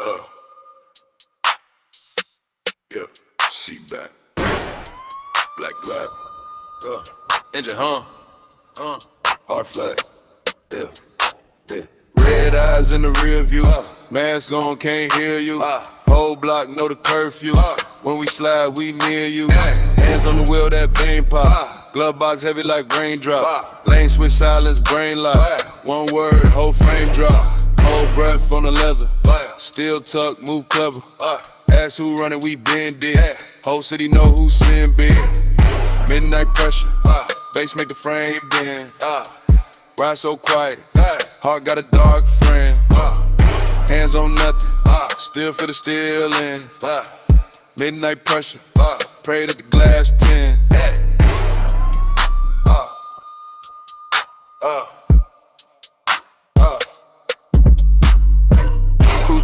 Uh. Yeah, seat back. Black black. Uh. Engine, huh? Uh. Hard flat. Yeah. Yeah. Red eyes in the rear view. Uh. Mask on, can't hear you. Uh. Whole block, know the curfew. Uh. When we slide, we near you. Hands on the wheel, that vein pop. Glove box heavy like raindrop. Lane switch silence, brain lock. One word, whole frame drop. Whole breath on the leather. Still tuck, move clever. Ask who running, we been dead. Whole city know who sin big. Midnight pressure. Bass make the frame bend. Ride so quiet. Heart got a dark friend. Hands on nothing. Still feel the steel in. Midnight pressure. Pray that the glass tin.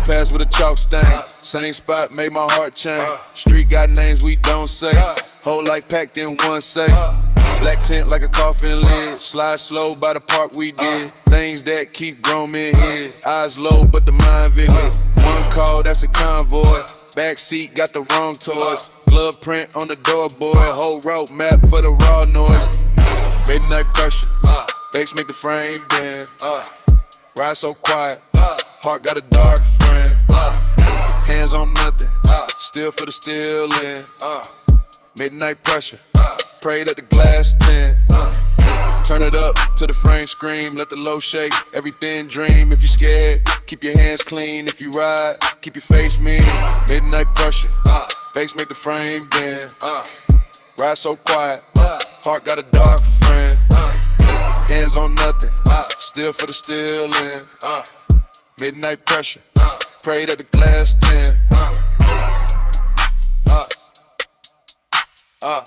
Past with a chalk stain. Same spot made my heart change. Street got names we don't say. Whole like packed in one safe. Black tent like a coffin lid. Slide slow by the park we did. Things that keep grown men here. Eyes low, but the mind vivid. One call, that's a convoy. Back seat got the wrong toys. Glove print on the door, boy. Whole road map for the raw noise. Midnight pressure. Bass make the frame bend. Ride so quiet. Heart got a dark friend. Uh, hands on nothing. Uh, still for the steel in. Uh, midnight pressure. Pray that the glass tin. Turn it up to the frame scream, let the low shake. Everything dream. If you scared, keep your hands clean. If you ride, keep your face mean. Midnight pressure. Bass make the frame bend. Ride so quiet. Heart got a dark friend. Hands on nothing. Still for the steel in. Midnight pressure. Pray that the glass tin. Uh. Uh.